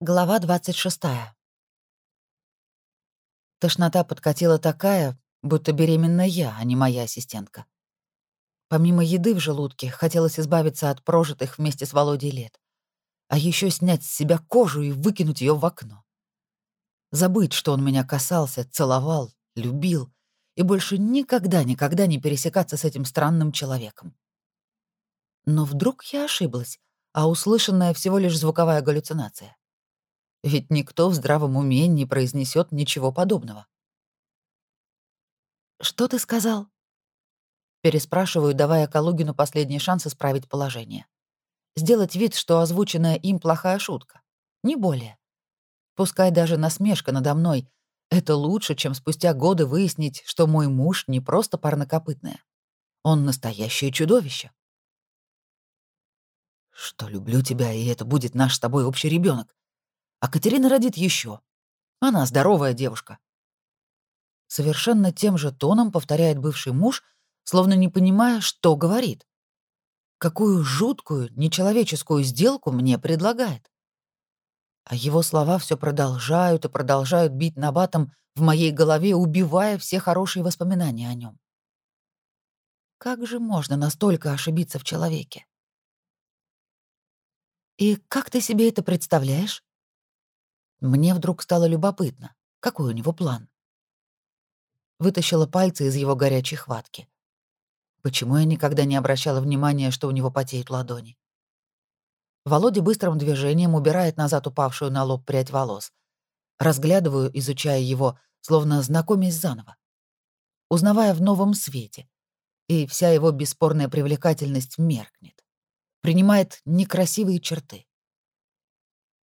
Глава 26. Тошнота подкатила такая, будто беременна я, а не моя ассистентка. Помимо еды в желудке, хотелось избавиться от прожитых вместе с Володей лет. А еще снять с себя кожу и выкинуть ее в окно. Забыть, что он меня касался, целовал, любил, и больше никогда-никогда не пересекаться с этим странным человеком. Но вдруг я ошиблась, а услышанная всего лишь звуковая галлюцинация. Ведь никто в здравом уме не произнесет ничего подобного. «Что ты сказал?» Переспрашиваю, давая Калугину последний шанс исправить положение. Сделать вид, что озвученная им плохая шутка. Не более. Пускай даже насмешка надо мной — это лучше, чем спустя годы выяснить, что мой муж не просто парнокопытное. Он настоящее чудовище. Что люблю тебя, и это будет наш с тобой общий ребенок а Катерина родит еще. Она здоровая девушка. Совершенно тем же тоном повторяет бывший муж, словно не понимая, что говорит. Какую жуткую, нечеловеческую сделку мне предлагает. А его слова все продолжают и продолжают бить набатом в моей голове, убивая все хорошие воспоминания о нем. Как же можно настолько ошибиться в человеке? «И как ты себе это представляешь?» Мне вдруг стало любопытно, какой у него план. Вытащила пальцы из его горячей хватки. Почему я никогда не обращала внимания, что у него потеют ладони? Володя быстрым движением убирает назад упавшую на лоб прядь волос. Разглядываю, изучая его, словно знакомясь заново. Узнавая в новом свете. И вся его бесспорная привлекательность меркнет. Принимает некрасивые черты.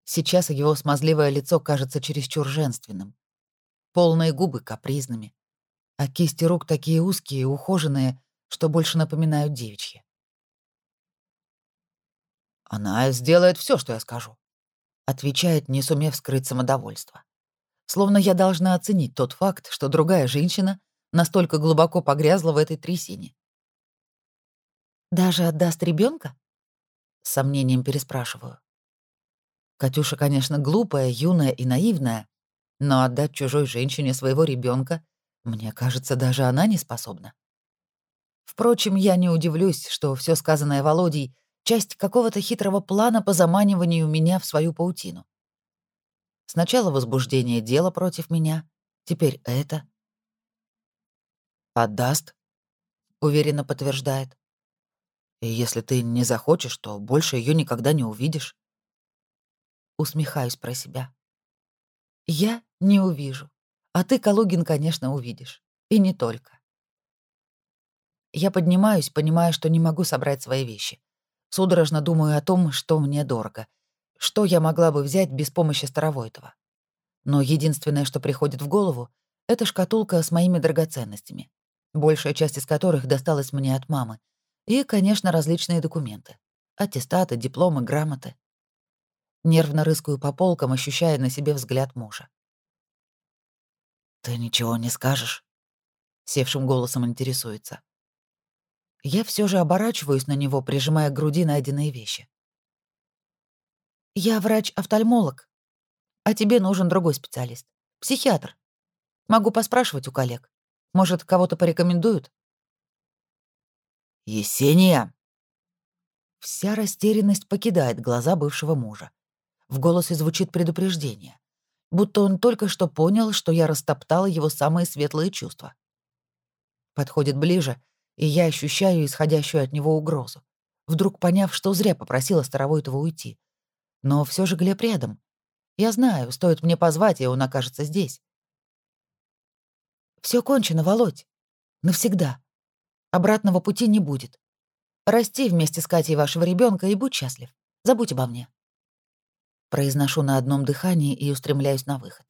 Сейчас его смазливое лицо кажется чересчур женственным. Полные губы капризными. А кисти рук такие узкие и ухоженные, что больше напоминают девичьи. «Она сделает все, что я скажу», — отвечает, не сумев скрыть самодовольство. Словно я должна оценить тот факт, что другая женщина настолько глубоко погрязла в этой трясине. «Даже отдаст ребенка? с сомнением переспрашиваю. Катюша, конечно, глупая, юная и наивная, но отдать чужой женщине своего ребенка, мне кажется, даже она не способна. Впрочем, я не удивлюсь, что все сказанное Володей — часть какого-то хитрого плана по заманиванию меня в свою паутину. Сначала возбуждение дела против меня, теперь это. «Отдаст», — уверенно подтверждает. «И если ты не захочешь, то больше ее никогда не увидишь». Усмехаюсь про себя. Я не увижу. А ты, Калугин, конечно, увидишь. И не только. Я поднимаюсь, понимая, что не могу собрать свои вещи. Судорожно думаю о том, что мне дорого. Что я могла бы взять без помощи Старовойтова. Но единственное, что приходит в голову, это шкатулка с моими драгоценностями, большая часть из которых досталась мне от мамы, и, конечно, различные документы. Аттестаты, дипломы, грамоты. Нервно рыскаю по полкам, ощущая на себе взгляд мужа. «Ты ничего не скажешь?» — севшим голосом интересуется. Я все же оборачиваюсь на него, прижимая к груди найденные вещи. «Я врач-офтальмолог, а тебе нужен другой специалист. Психиатр. Могу поспрашивать у коллег. Может, кого-то порекомендуют?» «Есения!» Вся растерянность покидает глаза бывшего мужа. В голосе звучит предупреждение. Будто он только что понял, что я растоптала его самые светлые чувства. Подходит ближе, и я ощущаю исходящую от него угрозу, вдруг поняв, что зря попросила Старовойтова уйти. Но все же Глеб рядом. Я знаю, стоит мне позвать, и он окажется здесь. Все кончено, Володь. Навсегда. Обратного пути не будет. Расти вместе с Катей вашего ребенка и будь счастлив. Забудь обо мне. Произношу на одном дыхании и устремляюсь на выход.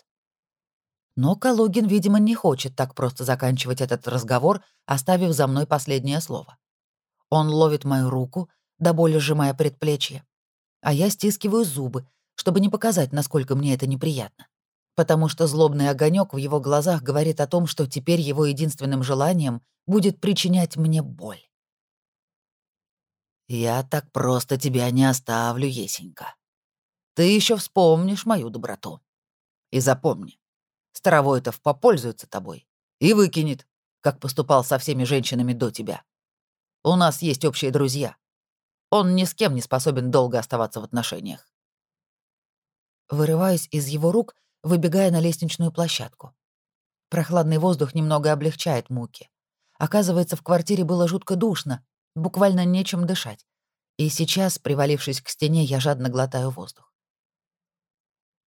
Но Калугин, видимо, не хочет так просто заканчивать этот разговор, оставив за мной последнее слово. Он ловит мою руку, до боли сжимая предплечье, а я стискиваю зубы, чтобы не показать, насколько мне это неприятно. Потому что злобный огонек в его глазах говорит о том, что теперь его единственным желанием будет причинять мне боль. «Я так просто тебя не оставлю, Есенька», Ты еще вспомнишь мою доброту. И запомни, Старовойтов попользуется тобой и выкинет, как поступал со всеми женщинами до тебя. У нас есть общие друзья. Он ни с кем не способен долго оставаться в отношениях. Вырываюсь из его рук, выбегая на лестничную площадку. Прохладный воздух немного облегчает муки. Оказывается, в квартире было жутко душно, буквально нечем дышать. И сейчас, привалившись к стене, я жадно глотаю воздух.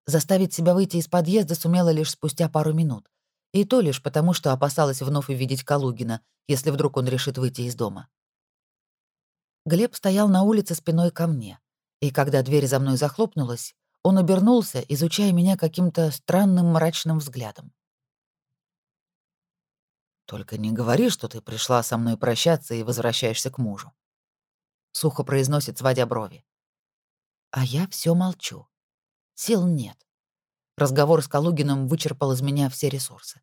Заставить себя выйти из подъезда сумела лишь спустя пару минут. И то лишь потому, что опасалась вновь увидеть Калугина, если вдруг он решит выйти из дома. Глеб стоял на улице спиной ко мне, и когда дверь за мной захлопнулась, он обернулся, изучая меня каким-то странным мрачным взглядом. «Только не говори, что ты пришла со мной прощаться и возвращаешься к мужу», — сухо произносит, сводя брови. А я все молчу. Сил нет. Разговор с Калугиным вычерпал из меня все ресурсы.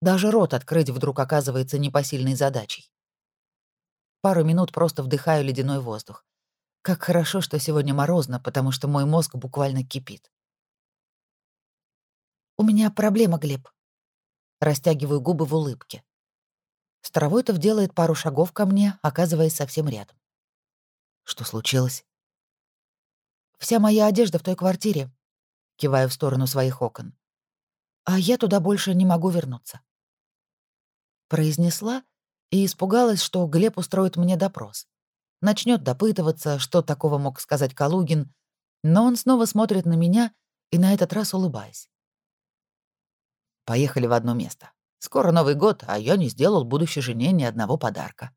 Даже рот открыть вдруг оказывается непосильной задачей. Пару минут просто вдыхаю ледяной воздух. Как хорошо, что сегодня морозно, потому что мой мозг буквально кипит. «У меня проблема, Глеб». Растягиваю губы в улыбке. Старовойтов делает пару шагов ко мне, оказываясь совсем рядом. Что случилось? Вся моя одежда в той квартире. Киваю в сторону своих окон. А я туда больше не могу вернуться. Произнесла и испугалась, что Глеб устроит мне допрос. Начнет допытываться, что такого мог сказать Калугин, но он снова смотрит на меня и на этот раз улыбаясь. Поехали в одно место. Скоро Новый год, а я не сделал будущей жене ни одного подарка.